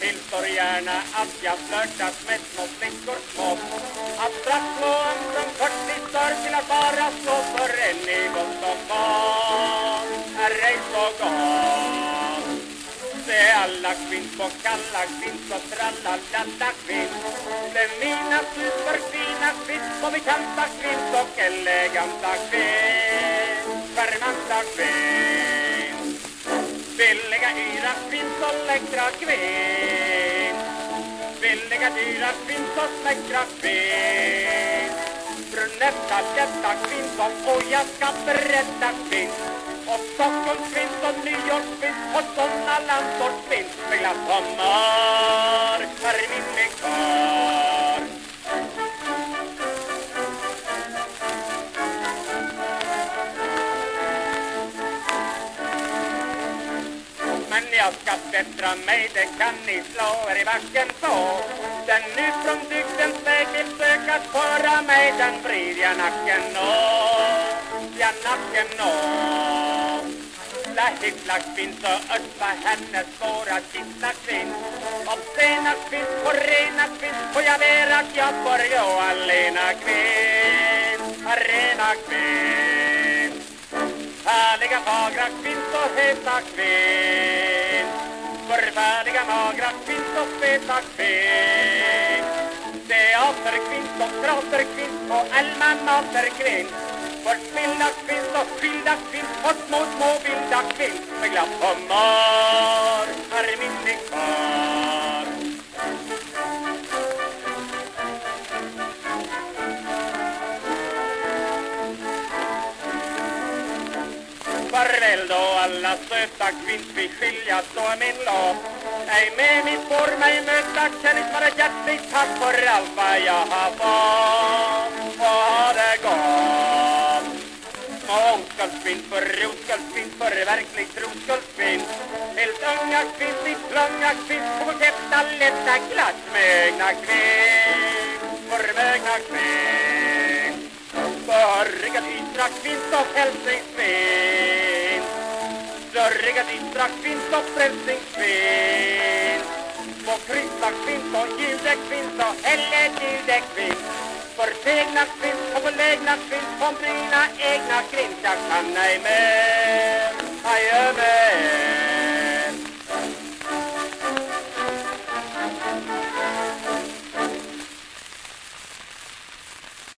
Tillstår gärna att jag flörtat med små flickor små. Att strax slå en som 40 stör till att bara slå för en nivå som var är ej så gott. Se alla kvinns på kalla kvinns och trallalalla kvinns Det mina superfina kvinns på bekanta kvinns och eleganta kvinns Charmanta kvinns Billiga dyra kvinns och läckra kvinns Billiga dyra kvinns och läckra kvinns Brunetta detta kvinns och jag ska berätta kvinns och Stockholms finns och New York finns och såna landsorts finns. Med glass och mat Men jag ska bättra mig, det kan ni slå er i backen på. Den nu från dygdens väg vill söka föra mig Den vrid jag nacken av ja nacken av La hyckla finns och östra hennes svåra kista kvinn. Och sena finns och rena finns får jag ver att jag får gå alena kvinns, arena kvinns Förfärliga magra kvinnor, och heta kvinns Förfärliga magra finns och feta kvinns Teaterkvinns och teaterkvinns och alma materkvinns Förspillda kvinns och skilda kvinns och små, små vilda kvinns Med glass på mat. Farväl då alla söta kvinns, vi skiljas då är min lag Nej, med mitt får mig möta, kärlek vara hjärtligt tack för allt vad jag har fått. Och har det gott Små oskuldskvinns, för oskuldskvinns, för verklig oskuldskvinns Helt unga kvinns, ditt långa kvinns, på koketta, lätta, glatt mögna kvinns Förmögna kvinn Börriga ystra kvinns och hälsningskvinns Dörriga ystra finns och frälsningskvinns På kryssa kvinns och judekvinns och helledjudekvinns Förtegna finns. Och belägna finns på mina egna kvinns Jag kan ej mer, ej mer